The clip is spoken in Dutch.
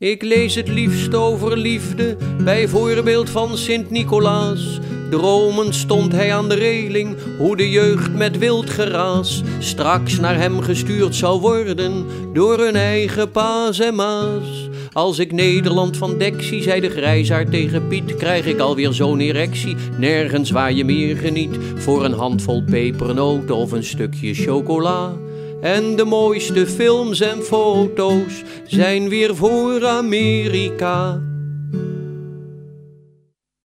Ik lees het liefst over liefde, bij voorbeeld van Sint-Nicolaas. Dromend stond hij aan de reling, hoe de jeugd met wild geraas straks naar hem gestuurd zou worden door hun eigen pa's en ma's. Als ik Nederland van dek zie, zei de grijsaard tegen Piet, krijg ik alweer zo'n erectie. Nergens waar je meer geniet, voor een handvol pepernoten of een stukje chocola. En de mooiste films en foto's zijn weer voor Amerika.